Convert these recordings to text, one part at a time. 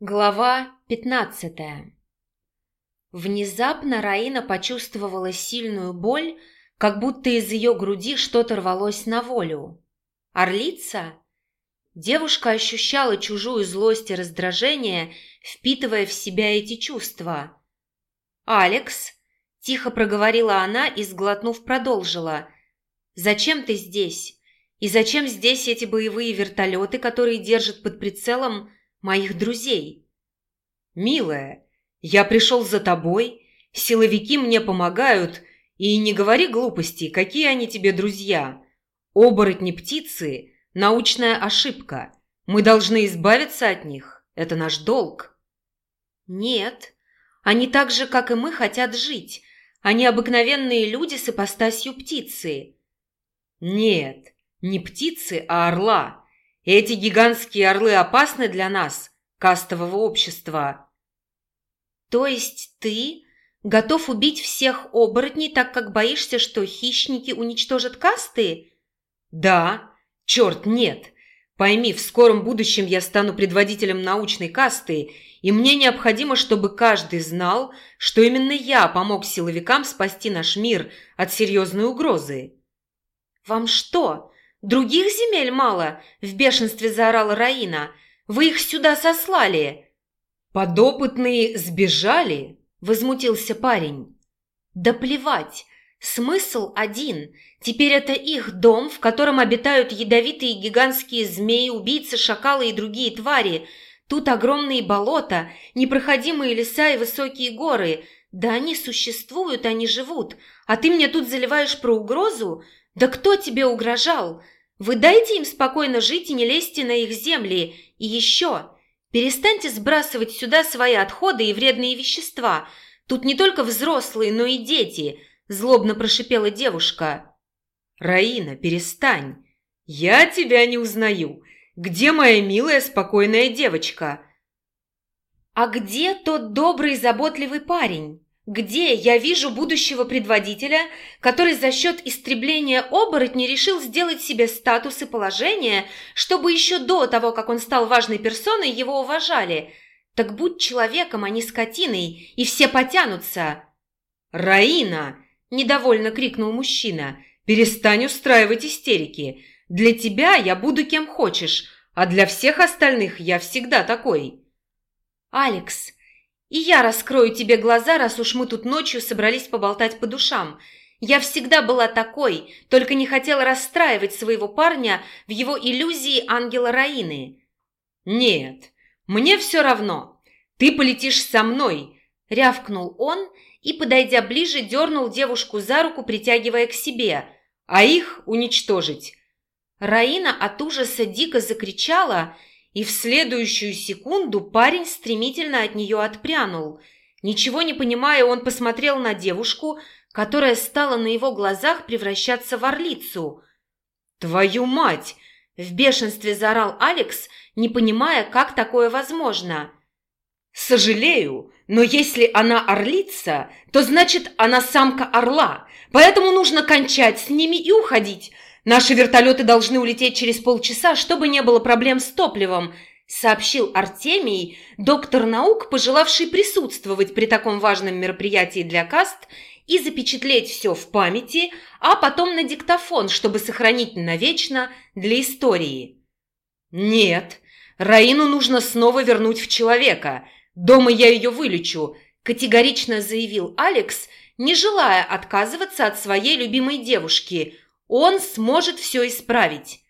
Глава пятнадцатая Внезапно Раина почувствовала сильную боль, как будто из ее груди что-то рвалось на волю. Орлица? Девушка ощущала чужую злость и раздражение, впитывая в себя эти чувства. «Алекс», – тихо проговорила она и, сглотнув, продолжила. «Зачем ты здесь? И зачем здесь эти боевые вертолеты, которые держат под прицелом моих друзей. «Милая, я пришел за тобой, силовики мне помогают, и не говори глупостей, какие они тебе друзья. Оборотни птицы – научная ошибка. Мы должны избавиться от них. Это наш долг». «Нет, они так же, как и мы, хотят жить. Они обыкновенные люди с ипостасью птицы». «Нет, не птицы, а орла. Эти гигантские орлы опасны для нас, кастового общества. То есть ты готов убить всех оборотней, так как боишься, что хищники уничтожат касты? Да. Черт, нет. Пойми, в скором будущем я стану предводителем научной касты, и мне необходимо, чтобы каждый знал, что именно я помог силовикам спасти наш мир от серьезной угрозы. Вам что, «Других земель мало!» – в бешенстве заорала Раина. «Вы их сюда сослали!» «Подопытные сбежали?» – возмутился парень. «Да плевать! Смысл один. Теперь это их дом, в котором обитают ядовитые гигантские змеи, убийцы, шакалы и другие твари. Тут огромные болота, непроходимые леса и высокие горы. Да они существуют, они живут. А ты мне тут заливаешь про угрозу? «Да кто тебе угрожал? Вы дайте им спокойно жить и не лезьте на их земли. И еще, перестаньте сбрасывать сюда свои отходы и вредные вещества. Тут не только взрослые, но и дети», – злобно прошипела девушка. «Раина, перестань. Я тебя не узнаю. Где моя милая спокойная девочка?» «А где тот добрый заботливый парень?» Где я вижу будущего предводителя, который за счет истребления оборотней решил сделать себе статус и положение, чтобы еще до того, как он стал важной персоной, его уважали? Так будь человеком, а не скотиной, и все потянутся. «Раина!» – недовольно крикнул мужчина. «Перестань устраивать истерики. Для тебя я буду кем хочешь, а для всех остальных я всегда такой». «Алекс!» И я раскрою тебе глаза, раз уж мы тут ночью собрались поболтать по душам. Я всегда была такой, только не хотела расстраивать своего парня в его иллюзии ангела Раины. Нет, мне все равно. Ты полетишь со мной, рявкнул он и, подойдя ближе, дернул девушку за руку, притягивая к себе, а их уничтожить. Раина от ужаса дико закричала и в следующую секунду парень стремительно от нее отпрянул. Ничего не понимая, он посмотрел на девушку, которая стала на его глазах превращаться в орлицу. «Твою мать!» – в бешенстве заорал Алекс, не понимая, как такое возможно. «Сожалею, но если она орлица, то значит она самка орла, поэтому нужно кончать с ними и уходить. Наши вертолеты должны улететь через полчаса, чтобы не было проблем с топливом», сообщил Артемий, доктор наук, пожелавший присутствовать при таком важном мероприятии для каст и запечатлеть все в памяти, а потом на диктофон, чтобы сохранить навечно для истории. «Нет, Раину нужно снова вернуть в человека. Дома я ее вылечу», категорично заявил Алекс, не желая отказываться от своей любимой девушки – он сможет все исправить.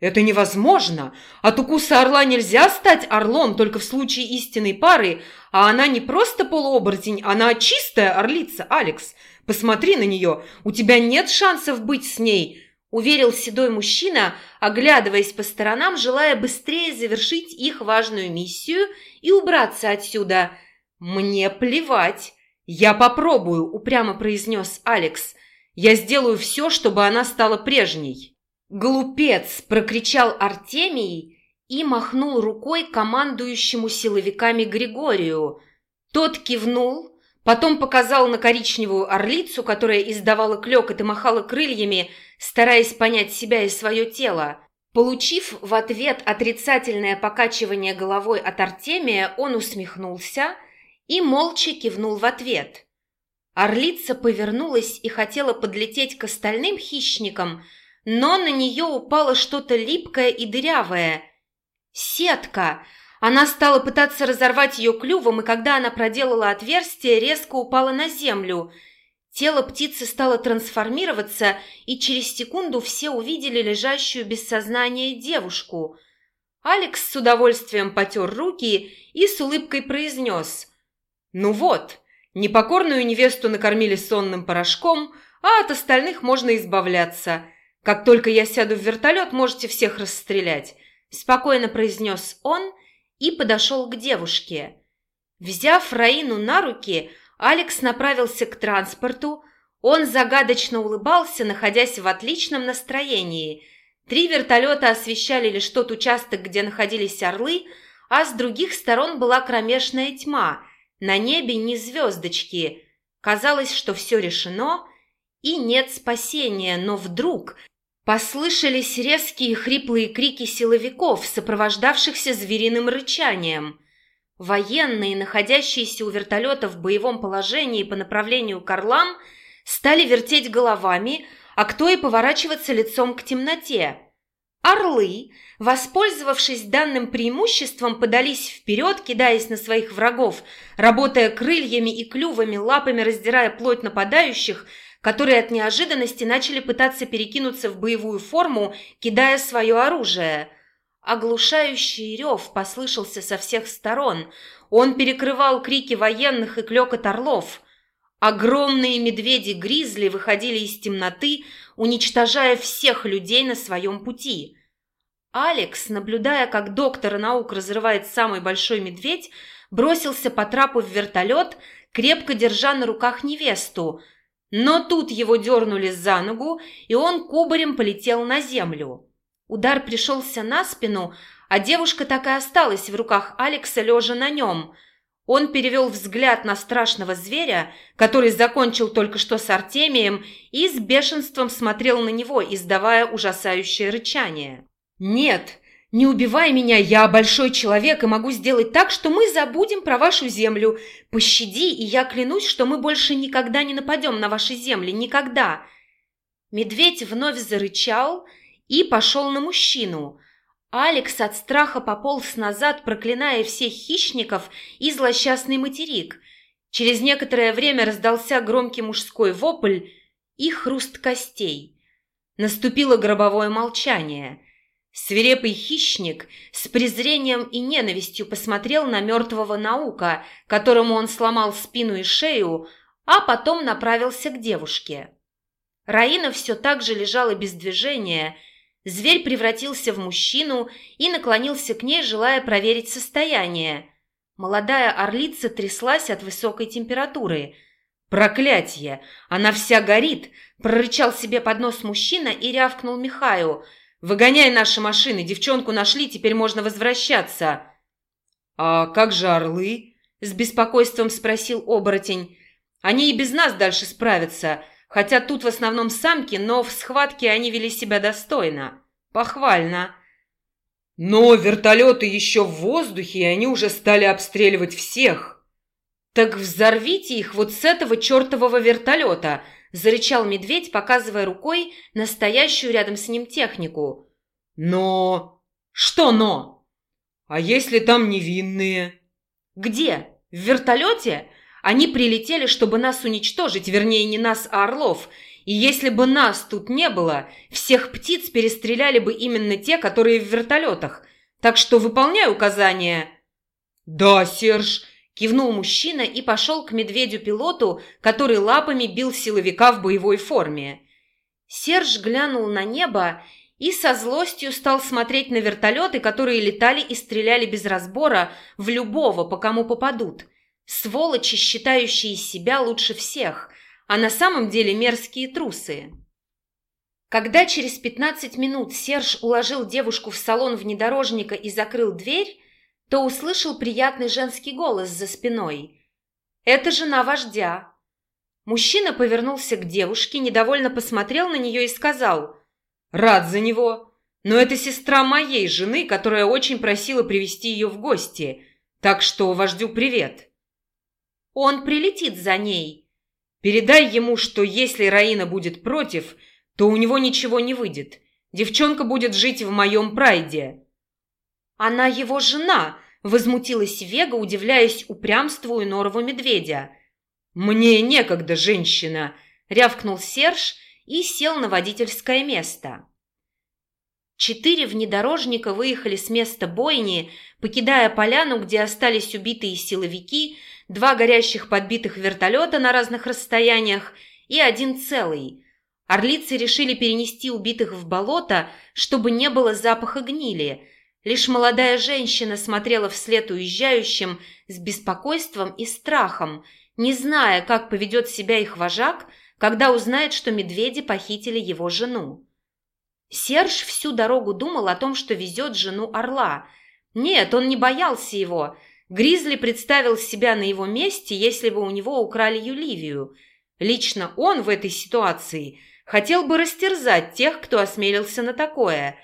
Это невозможно. От укуса орла нельзя стать орлом только в случае истинной пары, а она не просто полуоборотень, она чистая орлица, Алекс. Посмотри на нее, у тебя нет шансов быть с ней, уверил седой мужчина, оглядываясь по сторонам, желая быстрее завершить их важную миссию и убраться отсюда. «Мне плевать. Я попробую», – упрямо произнес Алекс. Я сделаю все, чтобы она стала прежней». «Глупец!» – прокричал Артемий и махнул рукой командующему силовиками Григорию. Тот кивнул, потом показал на коричневую орлицу, которая издавала клёкот и махала крыльями, стараясь понять себя и свое тело. Получив в ответ отрицательное покачивание головой от Артемия, он усмехнулся и молча кивнул в ответ. Орлица повернулась и хотела подлететь к остальным хищникам, но на нее упало что-то липкое и дырявое. Сетка! Она стала пытаться разорвать ее клювом, и когда она проделала отверстие, резко упала на землю. Тело птицы стало трансформироваться, и через секунду все увидели лежащую без сознания девушку. Алекс с удовольствием потер руки и с улыбкой произнес «Ну вот!» Непокорную невесту накормили сонным порошком, а от остальных можно избавляться. Как только я сяду в вертолет, можете всех расстрелять», – спокойно произнес он и подошел к девушке. Взяв Раину на руки, Алекс направился к транспорту. Он загадочно улыбался, находясь в отличном настроении. Три вертолета освещали лишь тот участок, где находились орлы, а с других сторон была кромешная тьма – на небе ни звездочки. Казалось, что все решено, и нет спасения, но вдруг послышались резкие хриплые крики силовиков, сопровождавшихся звериным рычанием. Военные, находящиеся у вертолета в боевом положении по направлению к орлам, стали вертеть головами, а кто и поворачиваться лицом к темноте. Орлы, воспользовавшись данным преимуществом, подались вперед, кидаясь на своих врагов, работая крыльями и клювами, лапами раздирая плоть нападающих, которые от неожиданности начали пытаться перекинуться в боевую форму, кидая свое оружие. Оглушающий рев послышался со всех сторон. Он перекрывал крики военных и клёкот орлов. Огромные медведи-гризли выходили из темноты, уничтожая всех людей на своем пути. Алекс, наблюдая, как доктор наук разрывает самый большой медведь, бросился по трапу в вертолет, крепко держа на руках невесту. Но тут его дернули за ногу, и он кубарем полетел на землю. Удар пришелся на спину, а девушка так и осталась в руках Алекса, лежа на нем – он перевел взгляд на страшного зверя, который закончил только что с Артемием, и с бешенством смотрел на него, издавая ужасающее рычание. «Нет, не убивай меня, я большой человек и могу сделать так, что мы забудем про вашу землю. Пощади, и я клянусь, что мы больше никогда не нападем на ваши земли, никогда!» Медведь вновь зарычал и пошел на мужчину – Алекс от страха пополз назад, проклиная всех хищников и злосчастный материк. Через некоторое время раздался громкий мужской вопль и хруст костей. Наступило гробовое молчание. Свирепый хищник с презрением и ненавистью посмотрел на мертвого наука, которому он сломал спину и шею, а потом направился к девушке. Раина все так же лежала без движения – Зверь превратился в мужчину и наклонился к ней, желая проверить состояние. Молодая орлица тряслась от высокой температуры. «Проклятье! Она вся горит!» – прорычал себе под нос мужчина и рявкнул Михаю. «Выгоняй наши машины! Девчонку нашли, теперь можно возвращаться!» «А как же орлы?» – с беспокойством спросил оборотень. «Они и без нас дальше справятся. Хотя тут в основном самки, но в схватке они вели себя достойно. Похвально. Но вертолеты еще в воздухе, и они уже стали обстреливать всех. Так взорвите их вот с этого чертового вертолета, зарычал медведь, показывая рукой настоящую рядом с ним технику. Но... Что но? А если там невинные? Где? В вертолете? Они прилетели, чтобы нас уничтожить, вернее, не нас, а орлов. И если бы нас тут не было, всех птиц перестреляли бы именно те, которые в вертолетах. Так что выполняй указания». «Да, Серж», – кивнул мужчина и пошел к медведю-пилоту, который лапами бил силовика в боевой форме. Серж глянул на небо и со злостью стал смотреть на вертолеты, которые летали и стреляли без разбора в любого, по кому попадут – Сволочи, считающие себя лучше всех, а на самом деле мерзкие трусы. Когда через 15 минут Серж уложил девушку в салон внедорожника и закрыл дверь, то услышал приятный женский голос за спиной. «Это жена вождя». Мужчина повернулся к девушке, недовольно посмотрел на нее и сказал «Рад за него, Но это сестра моей жены, которая очень просила привести ее в гости. Так что вождю привет. Он прилетит за ней. Передай ему, что если Раина будет против, то у него ничего не выйдет. Девчонка будет жить в моем прайде. Она его жена, возмутилась Вега, удивляясь упрямству инорова медведя. «Мне некогда, женщина!» — рявкнул Серж и сел на водительское место. Четыре внедорожника выехали с места бойни, покидая поляну, где остались убитые силовики, два горящих подбитых вертолета на разных расстояниях и один целый. Орлицы решили перенести убитых в болото, чтобы не было запаха гнили. Лишь молодая женщина смотрела вслед уезжающим с беспокойством и страхом, не зная, как поведет себя их вожак, когда узнает, что медведи похитили его жену. Серж всю дорогу думал о том, что везет жену орла. Нет, он не боялся его. Гризли представил себя на его месте, если бы у него украли Юливию. Лично он в этой ситуации хотел бы растерзать тех, кто осмелился на такое.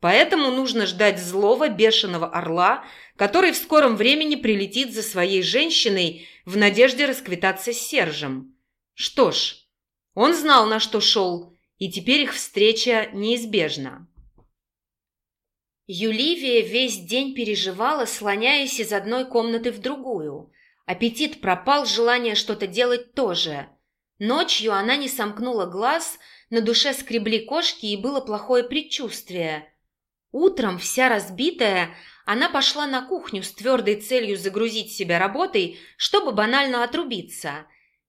Поэтому нужно ждать злого, бешеного орла, который в скором времени прилетит за своей женщиной в надежде расквитаться с Сержем. Что ж, он знал, на что шел, и теперь их встреча неизбежна. Юливия весь день переживала, слоняясь из одной комнаты в другую. Аппетит пропал, желание что-то делать тоже. Ночью она не сомкнула глаз, на душе скребли кошки и было плохое предчувствие. Утром, вся разбитая, она пошла на кухню с твердой целью загрузить себя работой, чтобы банально отрубиться.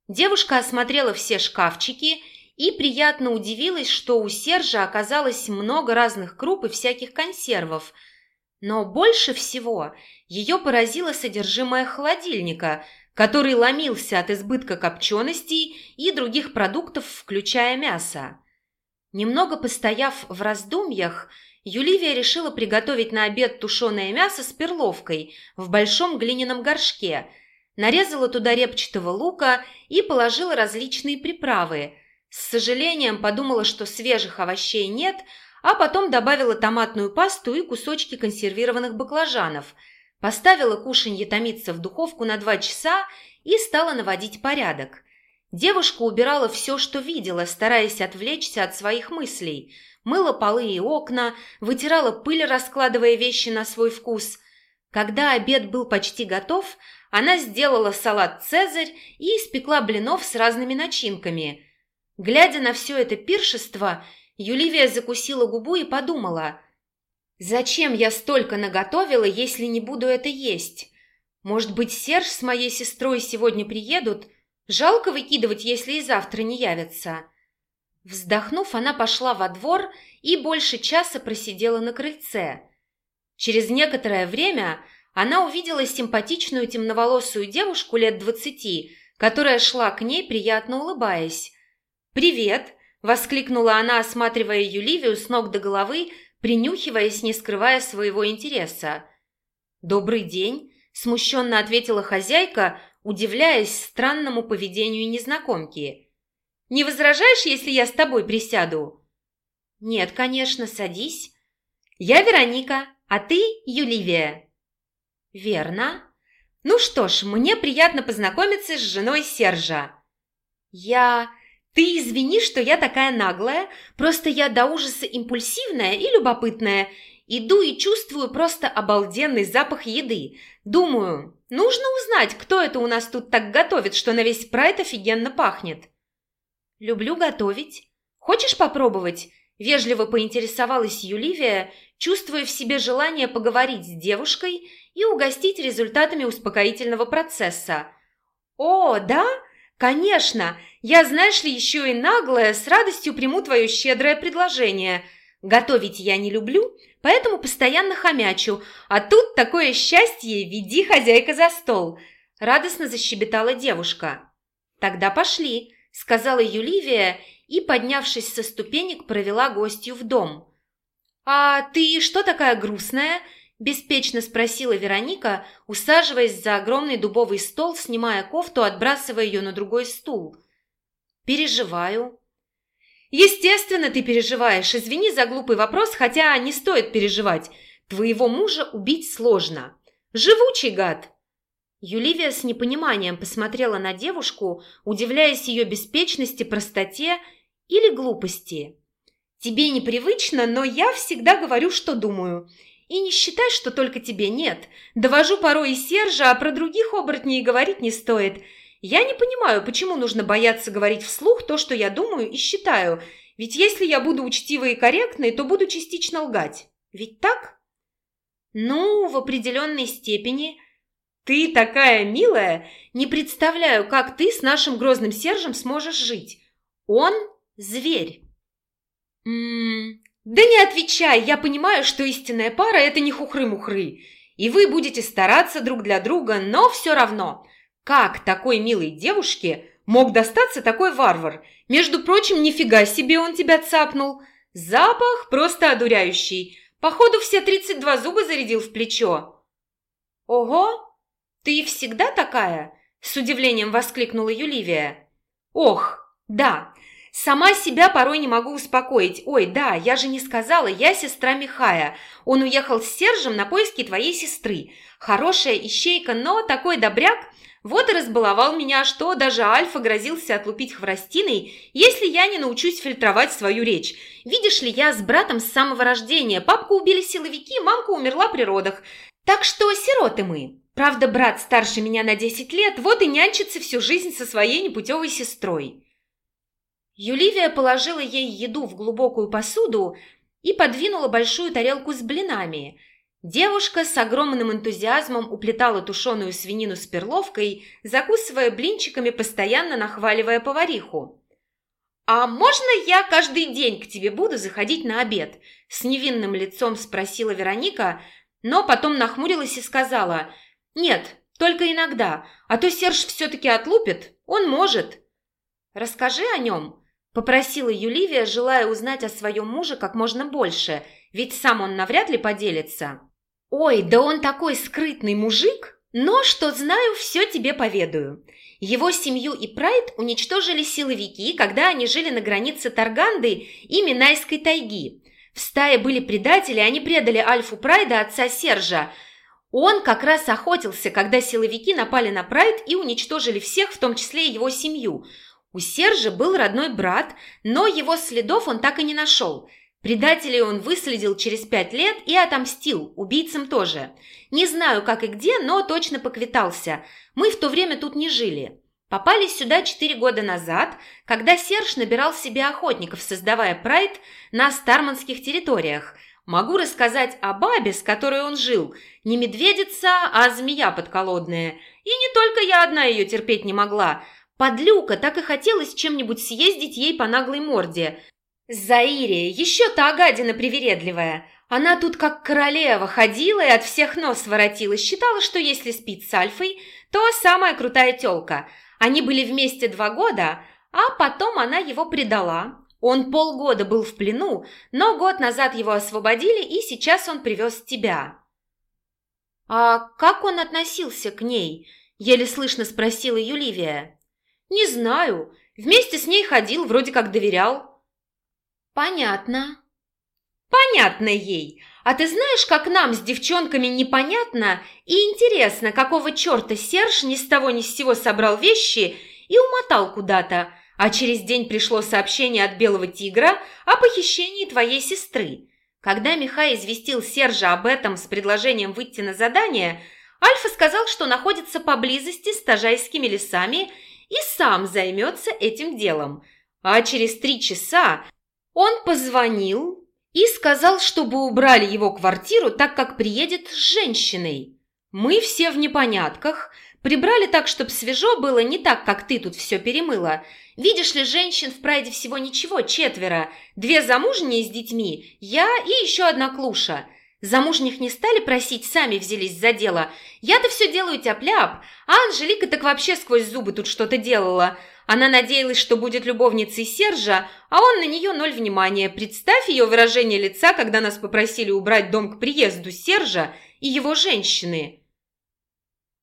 Девушка осмотрела все шкафчики и приятно удивилась, что у Сержа оказалось много разных круп и всяких консервов. Но больше всего ее поразило содержимое холодильника, который ломился от избытка копченостей и других продуктов, включая мясо. Немного постояв в раздумьях, Юливия решила приготовить на обед тушеное мясо с перловкой в большом глиняном горшке, нарезала туда репчатого лука и положила различные приправы – с сожалением подумала, что свежих овощей нет, а потом добавила томатную пасту и кусочки консервированных баклажанов, поставила кушанье томиться в духовку на два часа и стала наводить порядок. Девушка убирала все, что видела, стараясь отвлечься от своих мыслей. Мыла полы и окна, вытирала пыль, раскладывая вещи на свой вкус. Когда обед был почти готов, она сделала салат «Цезарь» и испекла блинов с разными начинками – Глядя на все это пиршество, Юливия закусила губу и подумала, «Зачем я столько наготовила, если не буду это есть? Может быть, Серж с моей сестрой сегодня приедут? Жалко выкидывать, если и завтра не явятся». Вздохнув, она пошла во двор и больше часа просидела на крыльце. Через некоторое время она увидела симпатичную темноволосую девушку лет двадцати, которая шла к ней, приятно улыбаясь. «Привет!» – воскликнула она, осматривая Юливию с ног до головы, принюхиваясь, не скрывая своего интереса. «Добрый день!» – смущенно ответила хозяйка, удивляясь странному поведению незнакомки. «Не возражаешь, если я с тобой присяду?» «Нет, конечно, садись. Я Вероника, а ты Юливия». «Верно. Ну что ж, мне приятно познакомиться с женой Сержа». «Я...» Ты извини, что я такая наглая, просто я до ужаса импульсивная и любопытная. Иду и чувствую просто обалденный запах еды. Думаю, нужно узнать, кто это у нас тут так готовит, что на весь прайд офигенно пахнет. Люблю готовить. Хочешь попробовать? Вежливо поинтересовалась Юливия, чувствуя в себе желание поговорить с девушкой и угостить результатами успокоительного процесса. «О, да? «Конечно! Я, знаешь ли, еще и наглая, с радостью приму твое щедрое предложение. Готовить я не люблю, поэтому постоянно хомячу, а тут такое счастье, веди хозяйка за стол!» Радостно защебетала девушка. «Тогда пошли», — сказала Юливия и, поднявшись со ступенек, провела гостью в дом. «А ты что такая грустная?» – беспечно спросила Вероника, усаживаясь за огромный дубовый стол, снимая кофту, отбрасывая ее на другой стул. «Переживаю». Естественно, ты переживаешь. Извини за глупый вопрос, хотя не стоит переживать. Твоего мужа убить сложно. Живучий гад. Юливия с непониманием посмотрела на девушку, удивляясь ее беспечности, простоте или глупости. «Тебе непривычно, но я всегда говорю, что думаю. И не считай, что только тебе нет. Довожу порой и Сержа, а про других оборотней говорить не стоит. Я не понимаю, почему нужно бояться говорить вслух то, что я думаю и считаю. Ведь если я буду учтивой и корректной, то буду частично лгать. Ведь так? Ну, в определенной степени. Ты такая милая, не представляю, как ты с нашим грозным Сержем сможешь жить. Он – зверь. М да не отвечай, я понимаю, что истинная пара – это не хухры-мухры. И вы будете стараться друг для друга, но все равно. Как такой милой девушке мог достаться такой варвар? Между прочим, нифига себе он тебя цапнул. Запах просто одуряющий. Походу, все 32 зуба зарядил в плечо. Ого, ты всегда такая? С удивлением воскликнула Юливия. Ох, да, Сама себя порой не могу успокоить. Ой, да, я же не сказала, я сестра Михая. Он уехал с Сержем на поиски твоей сестры. Хорошая ищейка, но такой добряк. Вот и разбаловал меня, что даже Альфа грозился отлупить хворостиной, если я не научусь фильтровать свою речь. Видишь ли, я с братом с самого рождения. Папку убили силовики, мамка умерла при родах. Так что сироты мы. Правда, брат старше меня на 10 лет, вот и нянчится всю жизнь со своей непутевой сестрой. Юливия положила ей еду в глубокую посуду и подвинула большую тарелку с блинами. Девушка с огромным энтузиазмом уплетала тушеную свинину с перловкой, закусывая блинчиками, постоянно нахваливая повариху. «А можно я каждый день к тебе буду заходить на обед?» С невинным лицом спросила Вероника, но потом нахмурилась и сказала «Нет, только иногда, а то Серж все-таки отлупит, он может». «Расскажи о нем», Попросила Юливия, желая узнать о своем муже как можно больше, ведь сам он навряд ли поделится. «Ой, да он такой скрытный мужик! Но что знаю, все тебе поведаю. Его семью и Прайд уничтожили силовики, когда они жили на границе Тарганды и Минайской тайги. В стае были предатели, они предали Альфу Прайда, отца Сержа. Он как раз охотился, когда силовики напали на Прайд и уничтожили всех, в том числе и его семью – у Сержа был родной брат, но его следов он так и не нашел. Предателей он выследил через пять лет и отомстил, убийцам тоже. Не знаю, как и где, но точно поквитался. Мы в то время тут не жили. Попали сюда четыре года назад, когда Серж набирал себе охотников, создавая прайд на старманских территориях. Могу рассказать о бабе, с которой он жил. Не медведица, а змея подколодная. И не только я одна ее терпеть не могла – Подлюка так и хотелось чем-нибудь съездить ей по наглой морде. Заире, еще та гадина привередливая. Она тут как королева ходила и от всех нос воротила. Считала, что если спит с Альфой, то самая крутая тёлка. Они были вместе два года, а потом она его предала. Он полгода был в плену, но год назад его освободили, и сейчас он привез тебя. «А как он относился к ней?» – еле слышно спросила Юливия. «Не знаю. Вместе с ней ходил, вроде как доверял». «Понятно». «Понятно ей. А ты знаешь, как нам с девчонками непонятно и интересно, какого черта Серж ни с того ни с сего собрал вещи и умотал куда-то, а через день пришло сообщение от Белого Тигра о похищении твоей сестры. Когда Михай известил Сержа об этом с предложением выйти на задание, Альфа сказал, что находится поблизости с Тажайскими лесами и сам займется этим делом. А через три часа он позвонил и сказал, чтобы убрали его квартиру, так как приедет с женщиной. Мы все в непонятках, прибрали так, чтобы свежо было, не так, как ты тут все перемыла. Видишь ли, женщин в прайде всего ничего, четверо. Две замужние с детьми, я и еще одна клуша – Замужних не стали просить, сами взялись за дело. Я-то все делаю тяп-ляп, а Анжелика так вообще сквозь зубы тут что-то делала. Она надеялась, что будет любовницей Сержа, а он на нее ноль внимания. Представь ее выражение лица, когда нас попросили убрать дом к приезду Сержа и его женщины.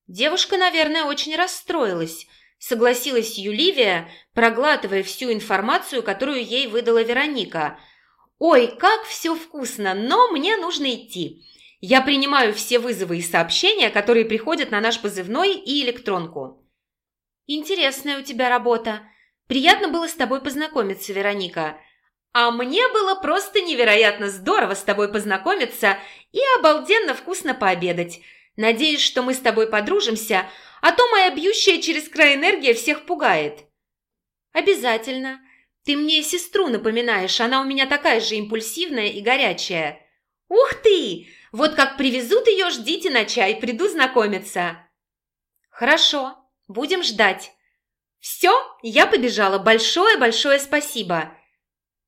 Девушка, наверное, очень расстроилась. согласилась Юливия, проглатывая всю информацию, которую ей выдала Вероника. «Ой, как все вкусно, но мне нужно идти. Я принимаю все вызовы и сообщения, которые приходят на наш позывной и электронку». «Интересная у тебя работа. Приятно было с тобой познакомиться, Вероника. А мне было просто невероятно здорово с тобой познакомиться и обалденно вкусно пообедать. Надеюсь, что мы с тобой подружимся, а то моя бьющая через край энергия всех пугает». «Обязательно. Ты мне сестру напоминаешь, она у меня такая же импульсивная и горячая». «Ух ты! Вот как привезут ее, ждите на чай, приду знакомиться». «Хорошо, будем ждать». «Все, я побежала. Большое-большое спасибо».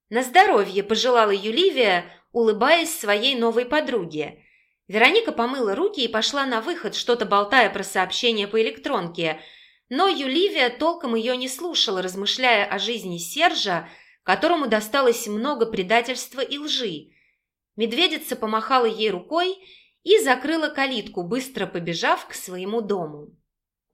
«На здоровье!» – пожелала Юливия, улыбаясь своей новой подруге. Вероника помыла руки и пошла на выход, что-то болтая про сообщение по электронке. Но Юливия толком ее не слушала, размышляя о жизни Сержа, которому досталось много предательства и лжи. Медведица помахала ей рукой и закрыла калитку, быстро побежав к своему дому.